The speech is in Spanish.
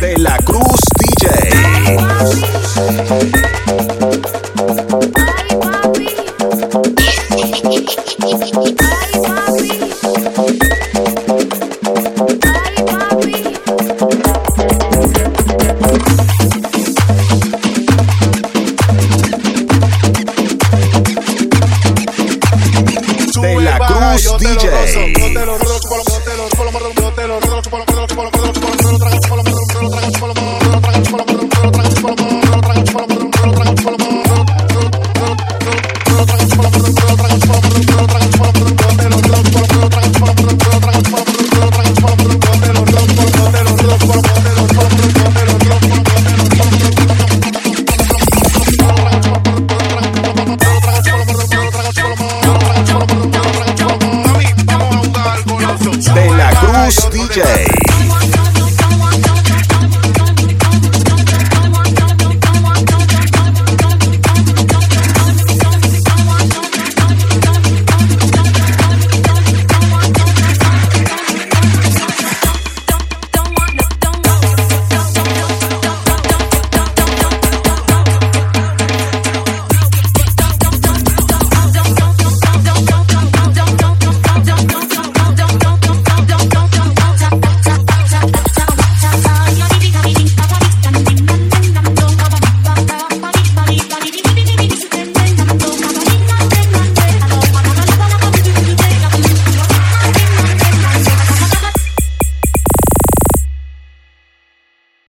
De la Cruz DJ. De la Cruz DJ. De la Cruz DJ.